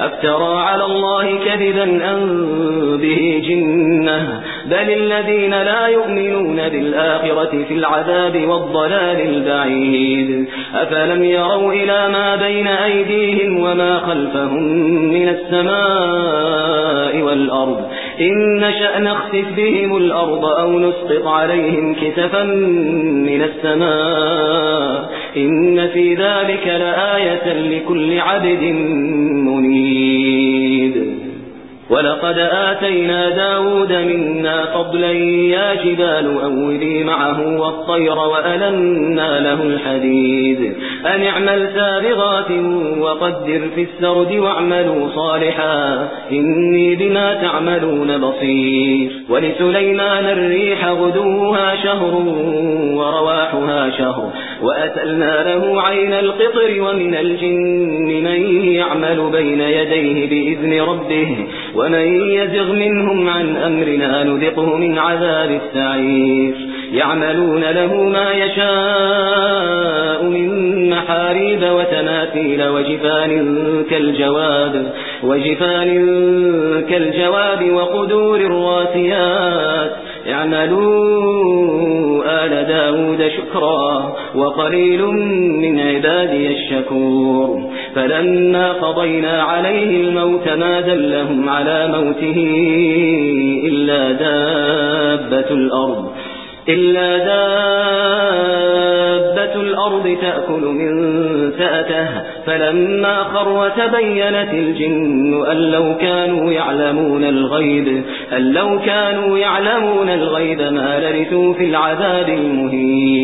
أفترى على الله كذبا أن به جنة؟ بل الذين لا يؤمنون بالآخرة في العذاب والضلال البعيد. أفلم يروا إلى ما بين أيديهم وما خلفهم من السماء والأرض؟ إن نشأ نخسف بهم الأرض أو نسقط عليهم كتفا من السماء. إن في ذلك لآية لكل عبد منيد ولقد آتينا داود منا فضلا يا جبال أولي معه والطير وألنا له الحديد. أن اعمل سابغات وقدر في السرد واعملوا صالحا. إني بما تعملون بصير. ولسليمان الريح غدوها شهر شهر وأتلنا له عين القطر ومن الجن من يعمل بين يديه بإذن ربه ومن يزغ منهم عن أمرنا نذقه من عذاب السعير. يعملون له ما يشاء من محاريب وتماثيل وجفان كالجواب وجفان كالجواب وقدور الراسيات. داود شكرا وقليل من عبادي الشكور. فلما قضينا عليه الموت ما دلهم على موته إلا دابة الأرض إلا دابة الأرض تأكل من سأته فلما خر تبينت الجن أن لو كانوا يعلمون الغيب أن لو كانوا يعلمون الغيب ما لرثوا في العذاب المهين.